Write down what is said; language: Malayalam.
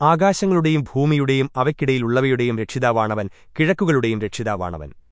ആകാശങ്ങളുടെയും ഭൂമിയുടെയും അവയ്ക്കിടയിലുള്ളവയുടെയും രക്ഷിതാവാണവൻ കിഴക്കുകളുടെയും രക്ഷിതാവാണവൻ.